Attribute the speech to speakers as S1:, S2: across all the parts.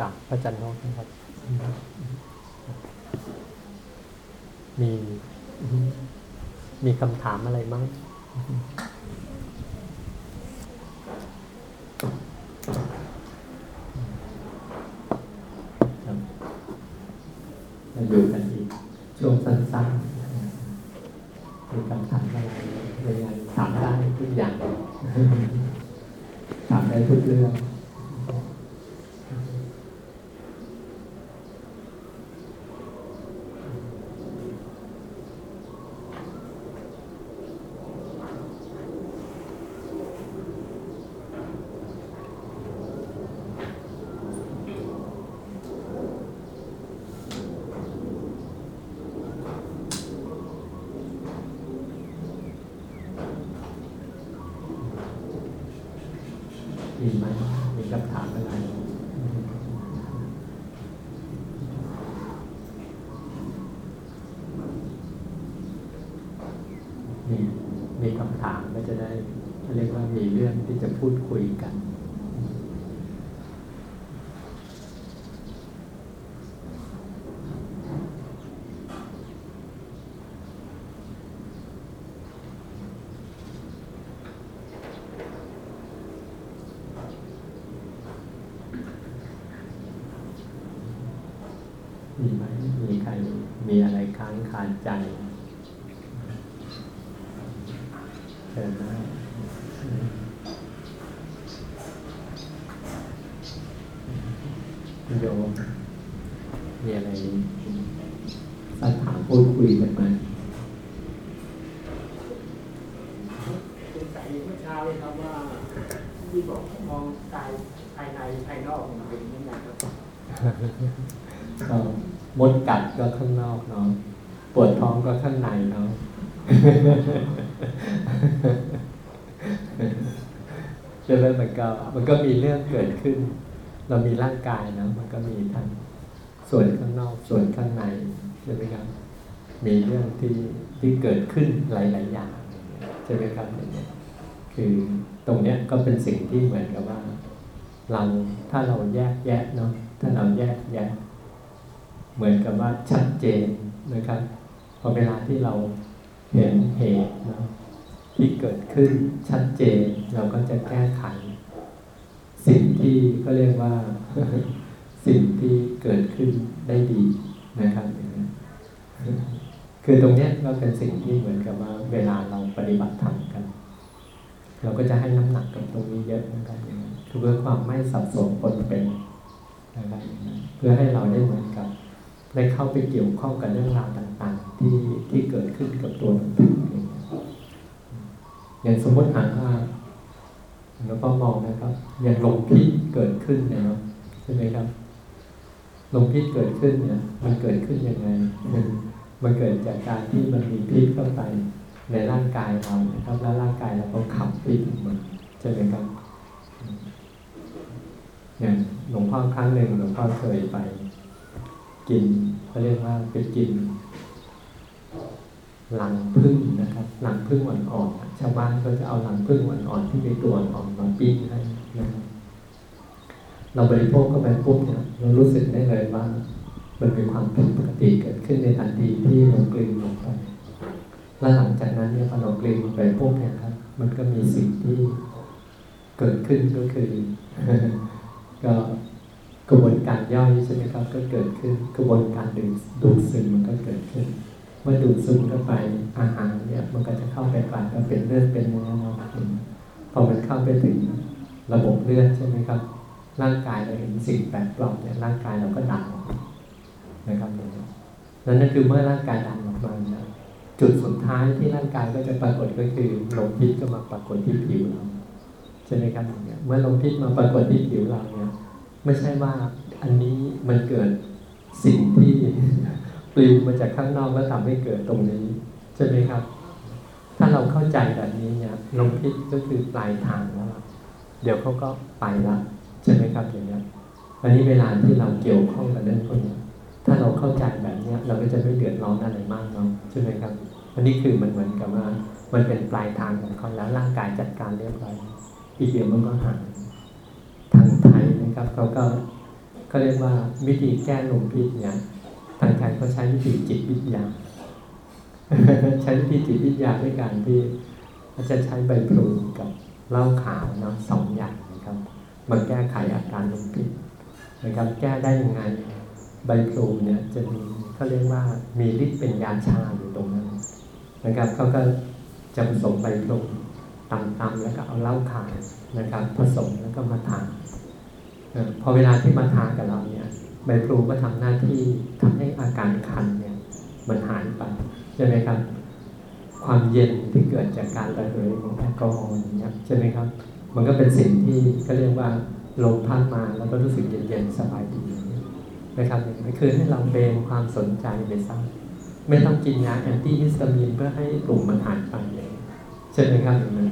S1: กับพระจันทร์โน้ตนะครับ มีมีคำถามอะไรมั้งครับมาอยู่กันอีกช่วงสั้นๆมีคำถามอะไรยังไงถามได้ทุกอย่าง ถามได้ทุกเรื่อง มีไหมมีคำถามอะไร มี มีคำถามก็จะได้เรียกว่ามีเรื่องที่จะ พูดคุยกัน มีไหมมีใครมีอะไรค้างคาใจเชิญนะโยมมีอะไรสักถามพูดคุ ยกันไหม
S2: สงสัยเมื่อเช้าเลยครับว่า ที่บอกมองกายภายในภายนอกมันเป็นยังไงครับ
S1: ก็มดกัดก็ข้างนอกเนาะปวดท้องก็ข้างในเนาะใช่ไหมมันก็มันก็มีเรื่องเกิดขึ้น เรามีร่างกายนะมันก็มีทั้งส่วนข้างนอกส่วนข้างในใช่ไหมครับ มีเรื่องที่ที่เกิดขึ้นหลาย ๆ อย่างใช่ไหมครับอย่างเงี้ยคือตรงเนี้ยก็เป็นสิ่งที่เหมือนกับว่าเราถ้าเราแยกแยะเนาะถ้าเราแยกแยะ เหมือนกับว่าชัดเจนนะครับพอเวลาที่เราเห็นเหตุเนาะที่เกิดขึ้นชัดเจนเราก็จะแก้ไข สิ่งที่ก็เรียกว่า สิ่งที่เกิดขึ้นได้ดีนะครับอย่างนี้ คือตรงเนี้ยก็เป็นสิ่งที่เหมือนกับว่าเวลาเราปฏิบัติธรรมกัน เราก็จะให้น้ำหนักกับตรงนี้เยอะนะครับอย่างนี้คือเพื่อความไม่สับสนปนเป็นนะครับเพื่อให้เราได้เหมือนกับได้เข้าไปเกี่ยวข้องกับเรื่องราวต่างๆ ที่ที่เกิดขึ้นกับตัวหนูอย่างอย่างสมมติหากว่าแล้วก็มองนะครับ อย่างลมพิษเกิดขึ้นเนี่ยเนาะใช่ไหมครับลมพิษเกิดขึ้นเนี่ย มันเกิดขึ้นยังไง มันเกิดจากการที่มันมีพิษเข้าไปในร่างกายเรานะครับแล้วร่างกายเราก็ขับพิษออกมาใช่ไหมครับอย่างหลวงพ่อครั้งหนึ่งหลวงพ่อเคยไป กินเขาเรียกว่าไปกินหลังพึ่งนะครับหลังพึ่งอ่อนๆชาวบ้านก็จะเอาหลังพึ่งอ่อนๆที่มีตัวอ่อนมาปิ้งให้นะครับเราบริโภคเข้าไปปุ๊บเนี่ยเรารู้สึกได้เลยว่า มันมีความผิดปกติเกิดขึ้นในทันทีที่เรากลืนลงไปและหลังจากนั้นเนี่ยพอเรากลืนลงไปปุ๊บเนี่ยครับ มันก็มีสิ่งที่เกิดขึ้นก็คือก็กระบวนการย่อยใช่ไหมครับ ก็เกิดขึ้นกระบวนการดูดดูดซึมมันก็เกิดขึ้นเมื่อดูดซึมเข้าไปอาหารเนี่ยมันก็จะเข้าไปกลายมาเป็นเลือดเป็นเนื้อเราเองพอมันเข้าไปถึงระบบเลือดใช่ไหมครับ ร่างกายเราเห็นสิ่งแปลกปลอมเนี่ยร่างกายเราก็ดันออก นะครับอย่างนี้แล้วนั่นคือเมื่อร่างกายดันออกมาจุดสุดท้ายที่ร่างกายก็จะปรากฏก็คือลมพิษก็มาปรากฏที่ผิวเราใช่ไหมครับเงี้ยเมื่อลมพิษมาปรากฏที่ผิวเราเนี่ยไม่ใช่ว่าอันนี้มันเกิดสิ่งที่ปลิวมาจากข้างนอกแล้วทำให้เกิดตรงนี้ใช่ไหมครับ ถ้าเราเข้าใจแบบนี้เนี่ยลมพิษก็คือปลายทางแล้วเดี๋ยวเขาก็ไปละใช่ไหมครับอย่างนี้ยอันนี้เวลาที่เราเกี่ยวข้องกับเรื่องพวกนี้ ถ้าเราเข้าใจแบบนี้เราก็จะไม่เดือดร้อนอะไรมากเนาะใช่ไหมครับ อันนี้คือมันเหมือนกับว่า มันเป็นปลายทางของเขาแล้วร่างกายจัดการเรียบร้อยอีกเดี๋ยวมันก็หายทางไทยนะครับเขาก็ก็เรียกว่าวิธีแก้ลมพิษเนี่ยทางไทยก็ใช้วิธีจิตวิทยา ใช้วิธีจิตวิทยาด้วยการที่อาจจะใช้ใบพลูกับเหล้าขาวเนาะสองอย่างนะครับมาแก้ไขอาการลมพิษนะครับแก้ได้ยังไง ใบพลูเนี่ยจะมีเขาเรียกว่ามีฤทธิ์เป็นยาชาอยู่ตรงนั้นนะครับเขาก็จะผสมใบพลูตำๆแล้วก็เอาเหล้าขาวนะครับ ผสมแล้วก็มาทานพอเวลาที่มาทานกับเราเนี่ยใบพลูก็ทำหน้าที่ทำให้อาการคันเนี่ยมันหายไปใช่ไหมครับ ความเย็นที่เกิดจากการระเหยของแอลกอฮอล์เงี้ยใช่ไหมครับ มันก็เป็นสิ่งที่ก็เรียกว่าลมพัดมาแล้วก็รู้สึกเย็นๆสบายดี นะครับเนี่ยคือให้เราเบนความสนใจไปซะไม่ต้องกินยาแอนตี้ฮิสตามีนเพื่อให้กลุ่มมันหายไปเลยใช่ไหมครับอย่างนั้น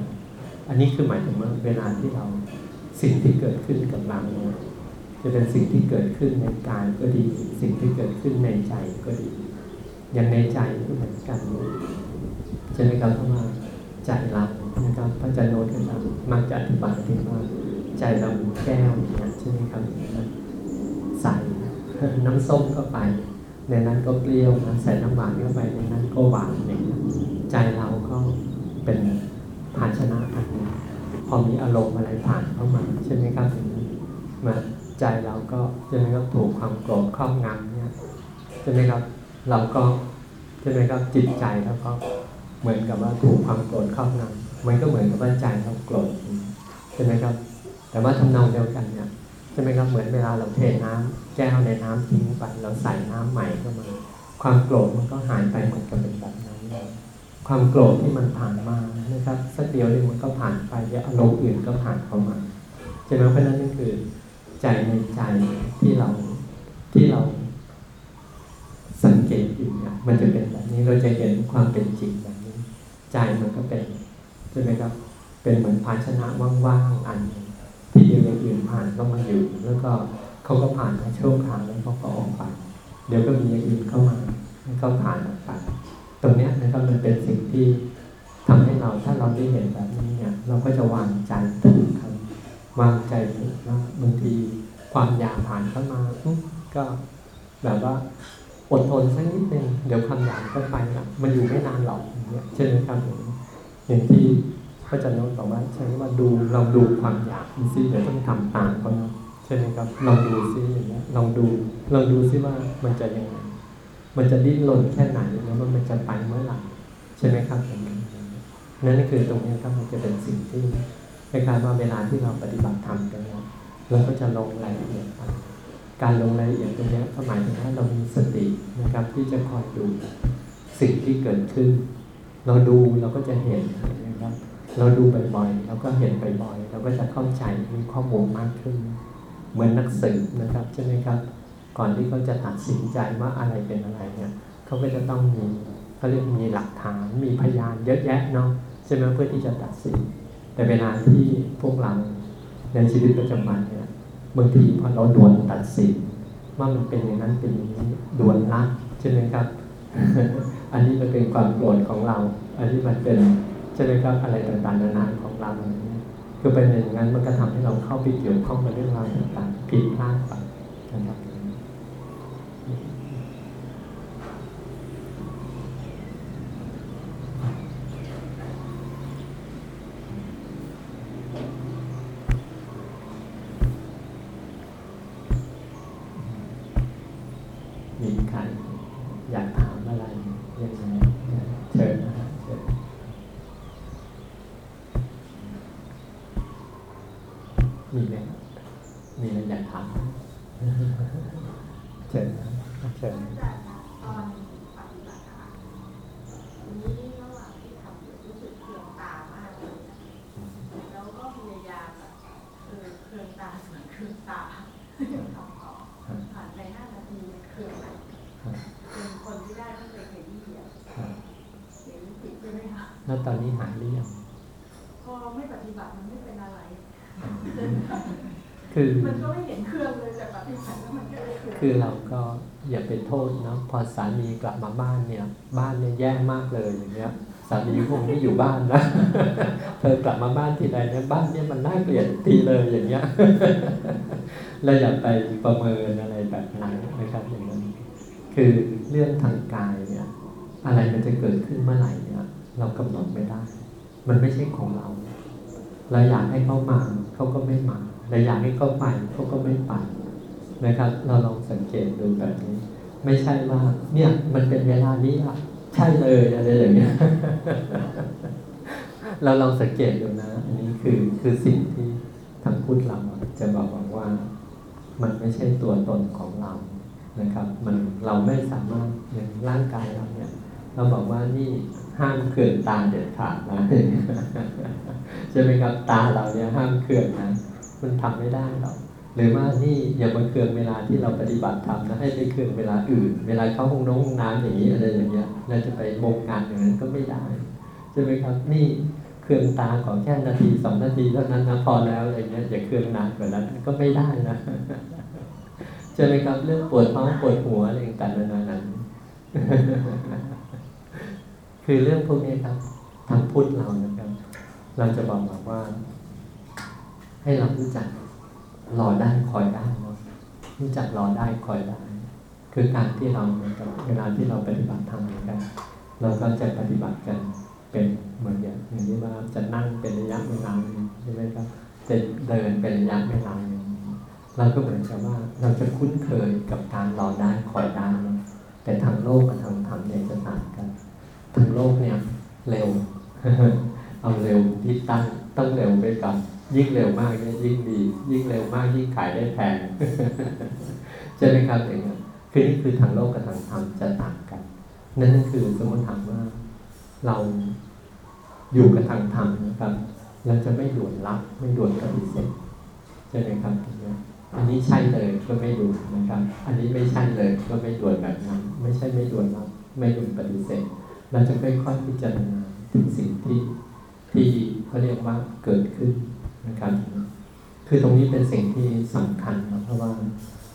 S1: อันนี้คือหมายถึงว่าเวลาที่เราสิ่งที่เกิดขึ้นกับเราเนี่ยจะเป็นสิ่งที่เกิดขึ้นในกายก็ดี สิ่งที่เกิดขึ้นในใจก็ดี อย่างในใจก็เหมือนกันใช่ไหมครับเพราะว่าใจเรานะครับพระจารย์โน้ตก็จะมักจะอธิบายถึงว่าใจเราเหมือนแก้วอย่างเงี้ใช่ไหมครับ น้ำส้มเข้าไป ในนั้นก็เปรี้ยวนะใส่น้ำหวานเข้าไปในนั้นก็หวานอย่างเงี้ยใจเราก็เป็นภาชนะอันนึงพอมีอารมณ์อะไรผ่านเข้ามาใช่ไหมครับอย่างนั้มาใจเราก็ใช่ไหมครับถูกความโกรธครอบงำเนี่ยใช่ไหมครับเราก็ใช่ไหมครับจิตใจแล้วก็เหมือนกับว่าถูกความโกรธครอบงำมันก็เหมือนกับว่าใจเราโกรธใช่ไหมครับ แต่ว่าทำนองเดียวกันเนี่ย ช่ไหมครับเหมือนเวลาเราเทน้ำแก้วในน้ำทิ้งไปเราใส่น้ำใหม่เข้ามา ความโกรธมันก็หายไปเหมือนกับเป็นแบบนั้นเลยความโกรธที่มันผ่านมานะครับสักเดียวเดียวมันก็ผ่านไปเดี๋ยวอารมณ์อื่นก็ผ่านเข้ามาใช่ไหมเพราะนั้นนั่นคือ ใจในใจที่เราที่เรา สังเกตอยู่เนี่ยมันจะเป็นแบบนี้เราจะเห็นความเป็นจริงแบบนี้ ใจมันก็เป็นใช่ไหมครับ เป็นเหมือนภาชนะว่างๆอันนึง ที่เดียวมีอื่นผ่านเข้ามาอยู่ แล้วก็เขาก็ผ่านมาช่วงทางแล้วเขาก็ออกไป เดี๋ยวก็มีอย่างอื่นเข้ามาแล้วก็ผ่านออกไป ตรงนี้นะครับมันเป็นสิ่งที่ทำให้เราถ้าเราได้เห็นแบบนี้เนี่ย เราก็จะวางใจถูกครับวางใจถูกว่าบางทีความอยากผ่านเข้ามาก็แบบว่าอดทนสักนิดนึงเดี๋ยวความอยากก็ไปละมันอยู่ไม่นานหรอกอย่างเงี้ยใช่ไหมครับอย่างที่ พระอาจารย์โน้ตบอกว่าใช้ว่าดูเราดูความอยากซิเดี๋ยวต้องทำตามเขาะใช่ไหมครับลองดูซิอย่างเงี้ยลองดูลองดูซิว่ามันจะยังไงมันจะดิ้นรนแค่ไหนแล้วมันจะไปเมื่อไหร่ใช่ไหมครับอย่างนี้นั่นคือตรงนี้ครับมันจะเป็นสิ่งที่คล้ายๆว่าเวลาที่เราปฏิบัติธรรมกันเนี่ยเราก็จะลงรายละเอียดไปการลงรายละเอียดตรงนี้ก็หมายถึงว่าเรามีสตินะครับที่จะคอยดูสิ่งที่เกิดขึ้น เราดูเราก็จะเห็นนะ เราดูบ่อยๆเราก็เห็นบ่อยๆเราก็จะเข้าใจมีข้อมูลมากขึ้น เหมือนนักสืบนะครับใช่ไหมครับ ก่อนที่เขาจะตัดสินใจว่าอะไรเป็นอะไรเนี่ยเขาก็จะต้องมีเขาเรียกมีหลักฐานมีพยานเยอะแยะเนาะใช่ไหมเพื่อที่จะตัดสิน แต่เวลาที่พวกเราในชีวิตประจำวันเนี่ยบางทีพอเราด่วนตัดสินว่ามันเป็นอย่างนั้นเป็นอย่างนี้ด่วนละใช่ไหมครับ อันนี้มันเป็นความโกรธของเรา อันนี้มันเป็น ใช่ไหมครับอะไรต่างๆนานาของเราอย่างนี้คือเป็นอย่างนั้นมันก็ทำให้เราเข้าไปเกี่ยวข้องกับเรื่องราวต่างๆผิดพลาดไปนะครับ มีใครอยากถามอะไรยังไงเชิญนะฮะเชิญมีไหมมีอะไรอยากถามเชิญนะเชิญ
S3: ตอนปฏิบัติธรรมทีนี้ระหว่างที่ทำอยู่รู้สึกเคืองตามากเลย แล้วก็พยายามแบบเออเคืองตาเหมือนเคืองตาทำต่อผ่านไปห้านาทีมันเคืองแบบเป็นคนที่ได้ไม่เคยเห็นที่เดียว
S1: ครับ
S3: เห็นติดใช่ไหมคะ
S1: แล้วตอนนี้หายหรือยัง
S3: พอไม่ปฏิบัติมันไม่เป็นอะไร
S1: คือ
S3: มันก็ไม่เห็นเครื่องเลยแต่ปฏิบัติแล้วมันก็เลยเคือง
S1: คือเราก็อย่าไปโทษเนาะพอสามีกลับมาบ้านเนี่ย บ้านเนี่ยแย่มากเลยอย่างเงี้ยสามีคงไม่อยู่บ้านนะเธอกลับมาบ้านทีไรเนี่ยบ้านเนี่ยมันน่าเกลียดทุกทีเลยอย่างเงี้ยเราอย่าไปประเมินอะไรแบบนั้นนะครับอย่างนั้นคือเรื่องทางกายเนี่ย อะไรมันจะเกิดขึ้นเมื่อไหร่ เรากำหนดไม่ได้ มันไม่ใช่ของเรา เราอยากให้เขามาเขาก็ไม่มาเราอยากให้เขาไปเขาก็ไม่ไปนะครับ เราลองสังเกตดูแบบนี้ ไม่ใช่ว่าเนี่ยมันเป็นเวลานี้อะใช่เลยอะไรอย่างเงี้ยเราลองสังเกตดูนะ อันนี้คือคือสิ่งที่ทางพุทธเราจะบอกว่า มันไม่ใช่ตัวตนของเรานะครับ มันเราไม่สามารถอย่างร่างกายเราเนี่ย เราบอกว่านี่ ห้ามเขื่อนตาเด็ดขาดนะใช่ไหมครับตาเราเนี่ยห้ามเขื่อนนะมันทำไม่ได้หรอกหรือว่านี่อย่ามาเคืองเวลาที่เราปฏิบัติธรรมนะให้ไปเคืองเวลาอื่น เวลาเข้าห้องน้องห้องน้ำอย่างนี้อะไรอย่างเงี้ยเราจะไปบงการอย่างนั้นก็ไม่ได้ใช่ไหมครับ นี่เคืองตาขอแค่นาทีสองนาทีเท่านั้นนะพอแล้วอะไรเงี้ยอย่าเคืองนานกว่านั้นก็ไม่ได้นะใช่ไหมครับเรื่องปวดท้องปวดหัวอะไรต่างๆนานานั้น คือเรื่องพวกนี้ครับทางพุทธเรานะครับ เราจะบอกแบอกว่า ให้เรารู้จักรอได้คอยได้เนาะรู้จักรอได้คอยได้ คือการที่เราเวลาที่เราปฏิบัติธรรมกันเราก็จะปฏิบัติกันเป็นเหมือนอย่างอย่างที่ว่าจะนั่งเป็นระยะเวลาใช่ไหมครับจะเดินเป็นระยะเวลานเราก็เหมือนกับว่าเราจะคุ้นเคยกับการรอได้คอยได้เนอะแต่ทางโลกกับทางธรรมเนี่ยจะต่างกัน ทางโลกเนี่ยเร็ว เอาเร็วที่ตั้งต้องเร็วไปก่อนยิ่งเร็วมากเนี่ยยิ่งดี ยิ่งเร็วมากยิ่งขายได้แพงใช่ไหมครับอย่างนั้คือนี่คือทางโลกกับทางธรรมจะต่างกัน นั่นคือสมมติถามว่าเราอยู่กับทางธรรมนะครับเราจะไม่ด่วนรับไม่ด่วนปฏิเสธใช่ไหมครับองอันนี้ใช่เลยก็ไม่ด่วนนะครับ อันนี้ไม่ใช่เลยก็ไม่ด่วนแบบนั้น ไม่ใช่ไม่ด่วนรับไม่ด่วนปฏิเสธ เราจะค่อยๆพิจารณาถึงสิ่งที่ที่เขาเรียกว่าเกิดขึ้นนะครับคือตรงนี้เป็นสิ่งที่สำคัญนะเพราะว่า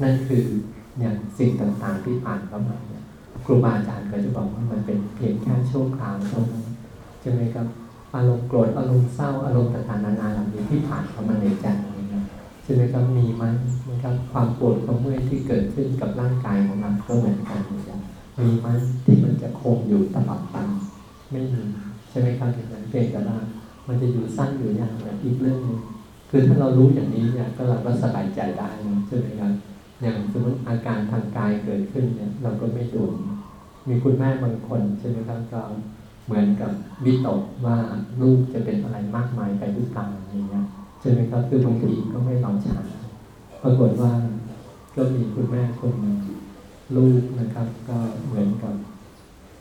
S1: นั่นคือเนี่ยสิ่งต่างๆที่ผ่านเข้ามาเนี่ยครูบาอาจารย์ก็จะบอกว่ามันเป็นเพียงแค่ชั่วคราวเท่านั้นใช่ไหมครับอารมณ์โกรธอารมณ์เศร้าอารมณ์ต่างๆนานาเหล่านี้ที่ผ่านเข้ามาในใจนะครับใช่ไหมครับมีไหมนะครับความปวดความเมื่อยที่เกิดขึ้นกับร่างกายของเราก็เหมือนกันเหมือนกัน มีไหมที่มันจะคงอยู่ตลอดไปไม่มีใช่ไหมครับอย่างนั้นเพียงแต่ว่ามันจะอยู่สั้นอยู่ยาวอีกเรื่องนึงคือถ้าเรารู้อย่างนี้เนี่ยก็เราก็สบายใจได้นะใช่ไหมครับอย่างสมมติอาการทางกายเกิดขึ้นเนี่ย เราก็ไม่ด่วนมีคุณแม่บางคนใช่ไหมครับก็เหมือนกับวิตกว่าลูกจะเป็นอะไรมากมายไปหรือเปล่าอะไรเงี้ยใช่ไหมครับคือบางทีก็ไม่รอช้าปรากฏว่าก็มีคุณแม่คนหนึ่ง ลูกนะครับ ก็เหมือนกับ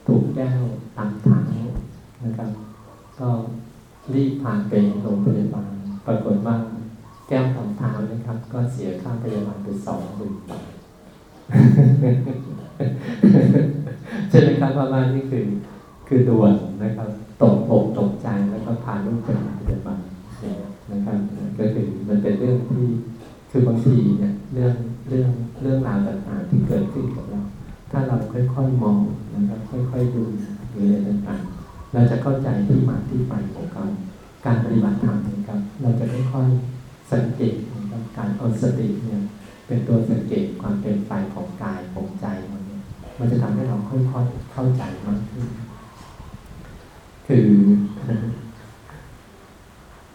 S1: ถูกแก้วตันเท้านะครับ ก็รีบพาไปโรงพยาบาล ปรากฏว่าแก้วตันเท้านะครับ ก็เสียค่าพยาบาลไปสองหมื่นบาทใช่ไหมครับประมาณนี้คือคือด่วนนะครับตกอกตกใจแล้วก็พาลูกไปโรงพยาบาลนะครับก็คือมันเป็นเรื่องที่ คือบางทีเนี่ยเรื่องเรื่องเรื่องราวต่างๆที่เกิดขึ้นกับเรา ถ้าเราค่อยๆมองนะครับค่อยๆดูหรืออะไรต่างๆเราจะเข้าใจที่มาที่ไปของเขาการปฏิบัติธรรมนะครับเราจะค่อยๆสังเกตนะครับการเอาสติเนี่ยเป็นตัวสังเกตความเป็นไปของกายของใจมันเนี่ยมันจะทำให้เราค่อยๆเข้าใจมากขึ้นคือ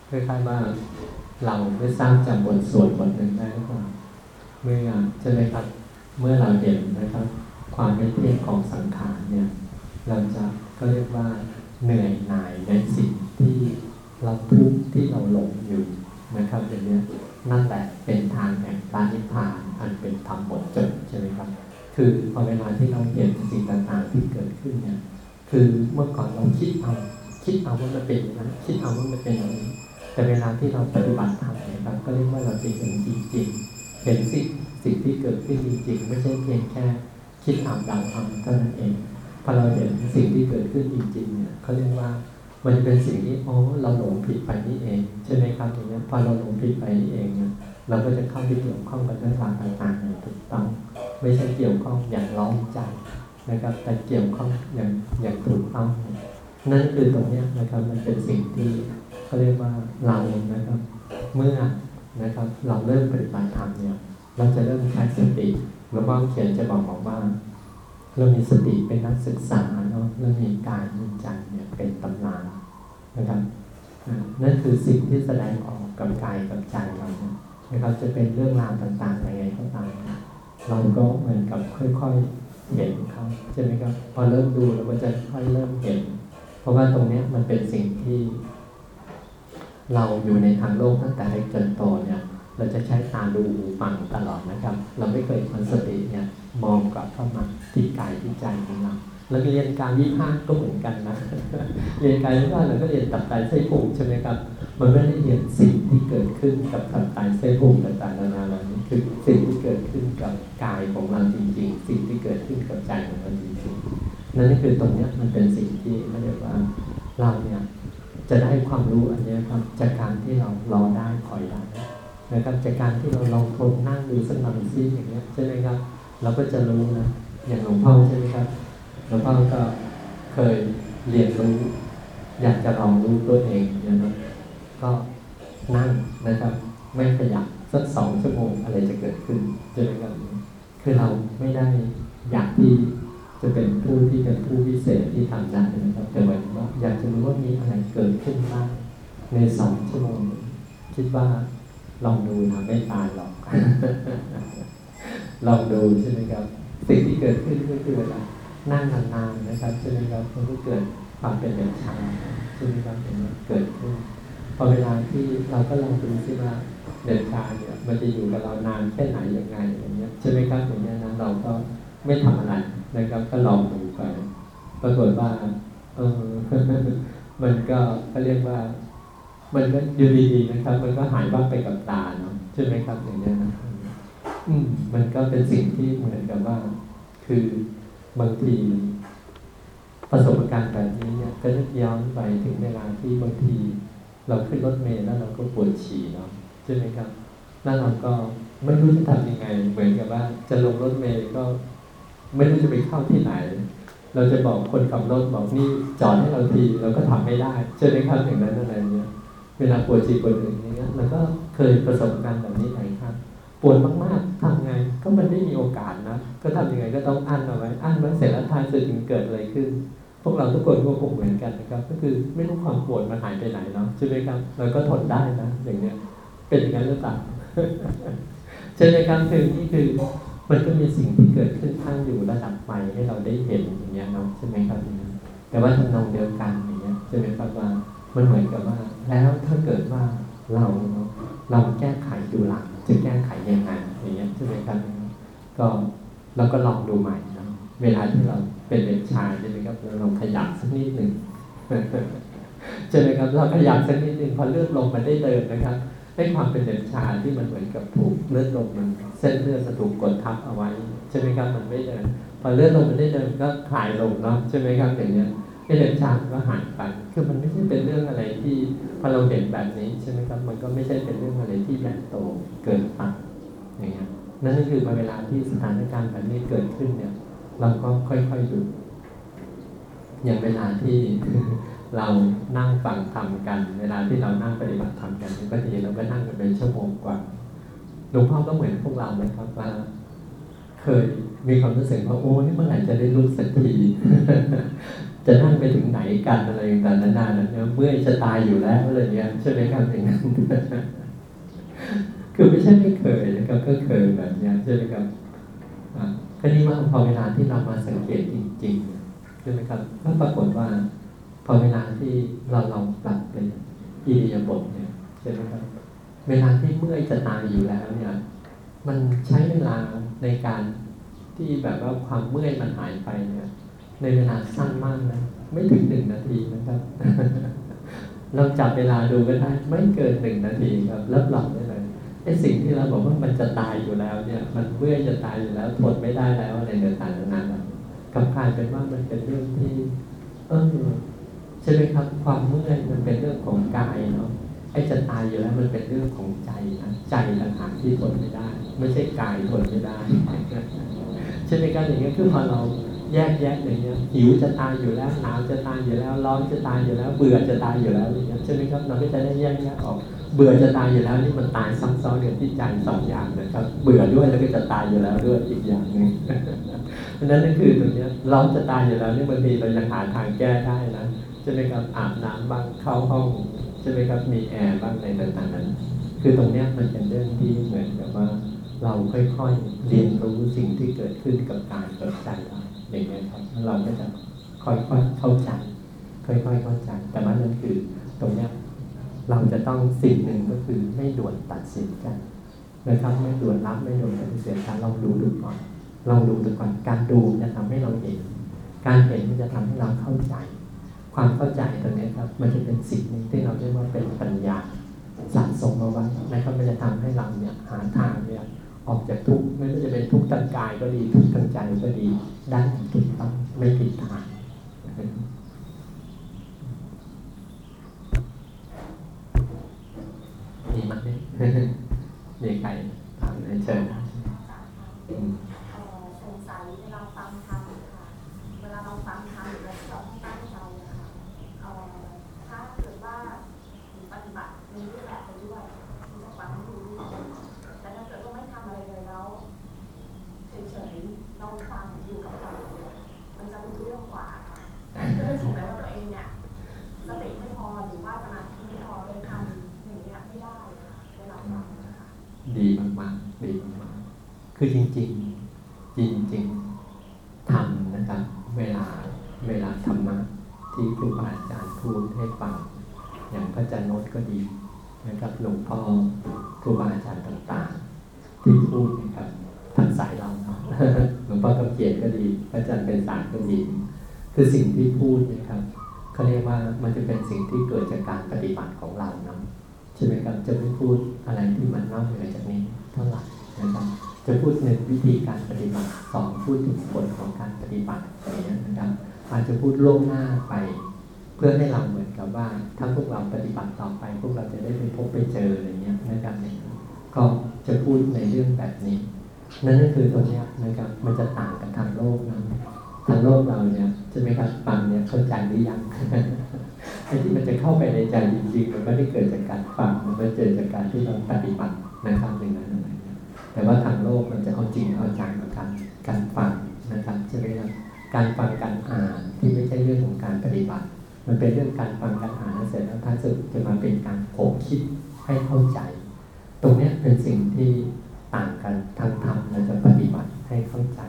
S1: คล้ายๆว่า เราได้สร้างจำบทสวดบทหนึ่งได้หรือเปล่าเมื่อใช่ไหมครับเมื่อเราเห็นนะครับ ความไม่เที่ยงของสังขารเนี่ย เราจะก็เรียกว่าเหนื่อยหน่ายในสิ่งที่เราทุกข์ที่เราหลงอยู่นะครับอย่างนี้นั่นแหละเป็นทางแห่งพระนิพพานอันเป็นธรรมหมดจดใช่ไหมครับ คือพอเวลาที่เราเห็นสิ่งต่างๆที่เกิดขึ้นเนี่ย คือเมื่อก่อนเราคิดเอาคิดเอาว่ามันเป็นอย่างนั้นคิดเอาว่ามันเป็นอย่างนี้ แต่เวลาที่เราปฏิบัติธรรมเนี่ยครับก็เรียกว่าเราจะเห็นจริงๆเห็นสิ่งสิ่งที่เกิดขึ้นจริงๆไม่ใช่เพียงแค่คิดเอาเดาเอาเท่านั้นเองพอเราเห็นสิ่งที่เกิดขึ้นจริงๆเนี่ยเขาเรียกว่ามันเป็นสิ่งที่โอ๋อเราหลงผิดไปนี่เองใช่ไหมครับอย่างเงี้พอเราหลงผิดไปนี่เองเนี่ยเราก็จะเข้าไปเกี่ยวข้องกับเรื่องราวต่างๆอย่างถูกต้อง ไม่ใช่เกี่ยวข้องอย่างร้องใจนะครับ แต่เกี่ยวข้องอย่างอย่างถูกต้องนั่นคือตรงนี้นะครับมันเป็นสิ่งที่ เขาเรียกว่าเรานะครับ เมื่อนะครับ เราเริ่มปฏิบัติธรรมเนี่ย เราจะเริ่มใช้สติหลวงพ่อเขียนจะบอกบอกว่าเรามีสติเป็นนักศึกษาเนาะเรามีกายมีใจเนี่ยเป็นตำนานนะครับนั่นคือสิ่งที่แสดงออกกับกายกับใจเราเนี่ยนะครับจะเป็นเรื่องราวต่างๆยังไงก็ตามเราก็เหมือนกับค่อยๆเห็นเขาใช่ไหมครับพอเริ่มดูเราก็จะค่อยเริ่มเห็น เพราะว่าตรงเนี้ยมันเป็นสิ่งที่ เราอยู่ในทางโลกตั้งแต่เล็กจนโตเนี่ย เราจะใช้ตาดูหูฟังตลอดนะครับ เราไม่เคยมันสติเนี่ยมองกลับเข้ามาที่กายที่ใจของเราเราเรียนการวิพากษ์ก็เหมือนกันนะ เรียนการวิพากษ์เราก็เรียนตับไตไส้พุงใช่ไหมครับ มันไม่ได้เรียนสิ่งที่เกิดขึ้นกับตับไตไส้พุงต่างๆนานาเหล่านี้คือสิ่งที่เกิดขึ้นกับกายของเราจริง ๆ สิ่งที่เกิดขึ้นกับใจของเราจริงๆ นั่นคือตรงเนี้ยมันเป็นสิ่งที่เขาเรียกว่าเราเนี่ย จะได้ความรู้อันเนี้ยครับจากการที่เรารอได้คอยได้นะครับจากการที่เราลองโทนนั่งดูสักหน่อยซิอย่างเงี้ยใช่ไหมครับ เราก็จะรู้นะอย่างหลวงพ่อใช่ไหมครับหลวงพ่อก็เคยเรียนรู้ อยากจะลองรู้ตัวเองนะครับก็นั่งนะครับ ไม่ขยับสักสองชั่วโมงอะไรจะเกิดขึ้นใช่ไหมครับคือเราไม่ได้อยากที่ จะเป็นผู้ที่เป็นผู้พิเศษที่ทำได้นะครับแต่หมายว่าอยากจะรู้ว่ามีอะไรเกิดขึ้นบ้างในสองชั่วโมงคิดว่าลองดูนะไม่ตายหรอกลองดูใช่ไหมครับ สิ่งที่เกิดขึ้นก็คืออะไรนั่งนานๆนะครับใช่ไหมครับมันก็เกิดความเป็นเด็กชาใช่ไหมครับเห็นไหมเกิดขึ้นพอเวลาที่เราก็ลองดูซิว่าเด็กชาเนี่ยมันจะอยู่กับเรานานแค่ไหนยังไงอย่างเงี้ยใช่ไหมครับอย่างเงี้ยนะเราก็ ไม่ทำอะไรนะครับ ก็ลองดูไปปรากฏว่าเออมันก็เขาเรียกว่า มันก็อยู่ดีๆนะครับ มันก็หายวับไปกับตาเนาะใช่ไหมครับอย่างนี้ยนะอืม มันก็เป็นสิ่งที่เหมือนกับว่า คือบางทีประสบการณ์แบบนี้เนี่ยก็นึกย้อนไปถึงเวลาที่บางที เราขึ้นรถเมล์แล้วเราก็ปวดฉี่เนาะใช่ไหมครับแล้วเราก็ไม่รู้จะทำยังไง เหมือนกับว่า จะลงรถเมล์ก็ ไม่รู้จะไปเข้าที่ไหน เราจะบอกคนขับรถบอกนี่จอดให้เราทีเราก็ทำไม่ได้ใช่ไหมครับอย่างนั้นอะไรเงี้ยเวลาปวดจีปวดอื่นอย่างเงี้ยมันก็เคยประสบการณ์แบบนี้หลายครั้งปวดมากๆทำไงก็มันไม่มีโอกาสนะก็ทำยังไงก็ต้องอั้นเอาไว้อั้นไว้เสร็จแล้วท้ายสุดถึงเกิดอะไรขึ้น พวกเราทุกคนก็คงเหมือนกันนะครับ ก็คือไม่รู้ความปวดมันหายไปไหนเนาะใช่ไหมครับเราก็ทนได้นะอย่างเนี้ยเป็นอย่างนั้นหรือเปล่าใช่ไหมครับคือนี่คือ มันก็มีสิ่งที่เกิดขึ้นข้างอยู่ระดับใหม่ให้เราได้เห็นอย่างเงี้ยเนาะใช่ไหมครับอย่างเงี้ยแต่ว่าทำนองเดียวกันอย่างเงี้ยใช่ไหมครับว่ามันเหมือนกับว่า แล้วถ้าเกิดว่าเราเนาะเราแก้ไขดูหลังจะแก้ไขยังไงอย่างเงี้ยใช่ไหมครับก็เราก็ลองดูใหม่เนาะเวลาที่เราเป็นเด็กชายใช่ไหมครับเราลองขยับสักนิดหนึ่งใช่ไหมครับเราขยับสักนิดหนึ่งพอเลือดลมมันได้เดินนะครับ ให้ความเป็นเด็กชาที่มันเหมือนกับถูกเลือดลมมันเส้นเลือดมันถูกกดทับเอาไว้ใช่ไหมครับมันไม่เดินพอเลือดลมมันได้เดินก็คลายลงเนาะใช่ไหมครับอย่างเงี้ยไอ้เด็กชาก็หายไปคือมันไม่ใช่เป็นเรื่องอะไรที่พอเราเห็นแบบนี้ใช่ไหมครับมันก็ไม่ใช่เป็นเรื่องอะไรที่ใหญ่โตเกินไปอย่างเงี้ยนั่นก็คือเวลาที่สถานการณ์แบบนี้เกิดขึ้นเนี่ย เราก็ค่อยๆดูอย่างเวลาที่ เรานั่งฟังธรรมกัน เวลาที่เรานั่งปฏิบัติธรรมกันบางทีเราก็นั่งกันเป็นชั่วโมงกว่าหลวงพ่อก็เหมือนพวกเราไหมครับว่าเคยมีความรู้สึกว่าโอ้นี่เมื่อไหร่จะได้ลุกสักทีจะนั่งไปถึงไหนกันอะไรต่างๆนานาเนี่ยเมื่อจะตายอยู่แล้วอะไรเงี้ยใช่ไหมครับอย่างนั้นคือไม่ใช่ไม่เคยนะครับก็เคยแบบเนี้ยใช่ไหมครับอ่าก็นี่ว่าพอเวลาที่เรามาสังเกตจริงๆใช่ไหมครับก็ปรากฏว่า พอเวลาที่เราลองปรับเป็นอิริยาบถเนี่ยใช่ไหมครับ เวลาที่เมื่อยจะตายอยู่แล้วเนี่ย มันใช้เวลาในการที่แบบว่าความเมื่อยมันหายไปเนี่ยในเวลาสั้นมากนะไม่ถึงหนึ่งนาทีนะครับเราจับเวลาดูก็ได้ไม่เกินหนึ่งนาทีครับรับรองได้เลยไอ้สิ่งที่เราบอกว่ามันจะตายอยู่แล้วเนี่ย มันเมื่อยจะตายอยู่แล้วทนไม่ได้แล้วอะไรต่างๆนานาแบบกลับกลายเป็นว่ามันเป็นเรื่องที่ เออ ช่ไหมครับความเมื่อยมันเป็นเรื่องของกายเนาะไอ้จะตายอยู่แล้วมันเป็นเรื่องของใจนะใจต่างหากที่ทนไม่ได้ ไม่ใช่กายทนไม่ได้ใช่ไหมครับอย่างนี้ยคือพอเราแยกแยะอย่างเงี้ยหิวจะตายอยู่แล้วหนาวจะตายอยู่แล้วร้อนจะตายอยู่แล้ว เบื่อจะตายอยู่แล้วอย่างเงี้ยใช่ไหมครับเราก็จะได้แยกแยะออก เบื่อจะตายอยู่แล้วนี่มันตายซ้ำซ้อนกันที่ใจสองอย่างนะครับ เบื่อด้วยแล้วก็จะตายอยู่แล้วด้วยอีกอย่างหนึ่งเพราะฉะนั้นนั่นคือตรงเนี้ยร้อนจะตายอยู่แล้วนี่บางทีเรายังหาทางแก้ได้นะ ช่ไหมครับอาบน้ำบ้างเข้าห้องใช่ไหมครับมีแอร์บ้างในต่างๆนั้น คือตรงเนี้ยมันเป็นเรื่องที่เหมือนกับว่า เราค่อยๆเรียนรู้สิ่งที่เกิดขึ้นกับกายกับใจเราอย่างเงี้ยครับเราก็จะค่อยๆเข้าใจค่อยๆเข้าใจแต่ว่านั่นคือตรงเนี้ยเราจะต้องสิ่งหนึ่งก็คือไม่ด่วนตัดสินกันนะครับไม่ด่วนรับไม่ด่วนปฏิเสธการลองดูดูก่อนลองดูดูก่อนการดูจะทำให้เราเห็น การเห็นมันจะทำให้เราเข้าใจ ความเข้าใจตรงนี้ครับ มันจะเป็นสิ่งหนึ่งที่เราเรียกว่าเป็นปัญญาสะสมมาไว้นะครับมันจะทำให้เราเนี่ยหาทางเนี่ยออกจากทุกข์ไม่ว่าจะเป็นทุกข์ทางกายก็ดีทุกข์ทางใจก็ดีได้างถูกต้องไม่ผิดทางมีไหมมีใครถามไหมเชิญอืม
S3: เอ่อสงสัยเวลาฟังธรรมค่ะ เวลาเราฟังธรรมแล้วเราต้องตั้งใจนะคะเอ่อถ้าเกิดว่าปฏิบัติในรูปแบบไปด้วยมันจะฟังไม่รู้เรื่องแต่ถ้าเกิดว่าไม่ทำอะไรเลยแล้วเฉยๆเราฟังอยู่กับเรามันจะรู้เรื่องกว่าค่ะก็เลยถึงแม้ว่าตัวเองเนี่ยสติไม่พอหรือว่าสมาธิไม่พอเลยทำอย่างเงี้ยไม่ได้ค่ะเวลาฟังนะคะ
S1: ดีมากๆดีมากๆ คือจริง ๆ จริงๆทำนะครับ เวลาเวลาธรรมะที่ครูบาอาจารย์พูดให้ฟังอย่างพระอาจารย์โนตก็ดีนะครับหลวงพ่อครูบาอาจารย์ต่างๆ ที่พูดนะครับทางสายเราเนาะหลวงพ่อกำเกียรก็ดี พระอาจารย์เป็นสารก็ดีคือสิ่งที่พูดนะครับเขาเรียกว่ามันจะเป็นสิ่งที่เกิดจากการปฏิบัติของเราเนาะใช่ไหมครับจะไม่พูดอะไรที่มันนอกเหนือจากนี้เท่าไหร่นะครับ จะพูดในวิธีการปฏิบัติสองพูดถึงผลของการปฏิบัติอะไรเงี้นะครับ อาจจะพูดล่วงหน้าไป เพื่อให้เราเหมือนกับว่า ถ้าพวกเราปฏิบัติต่อไป พวกเราจะได้ไปพบไปเจออะไรเงี้ยนะครับก็จะพูดในเรื่องแบบนี้นั่นก็คือตัวเนี้ยนะครับมันจะต่างกันทางโลกนะทางโลกเราเนี่ยใช่ไหมครับฟังเนี่ยเข้าใจหรือยังไอ้ที่มันจะเข้าไปในใจจริงๆมันไม่ได้เกิดจากการฟังมันไม่เกิดจากการที่เราปฏิบัตินะครับอย่างนั้น แต่ว่าทางโลกมันจะเอาจริงเอาจังกับการการฟังนะครับใช่ไหมครับการฟังการอ่านที่ไม่ใช่เรื่องของการปฏิบัติ มันเป็นเรื่องการฟังการอ่านเสร็จแล้วท้ายสุดจะมาเป็นการโผคิดให้เข้าใจ ตรงนี้เป็นสิ่งที่ต่างกันทางธรรมเราจะปฏิบัติให้เข้าใจ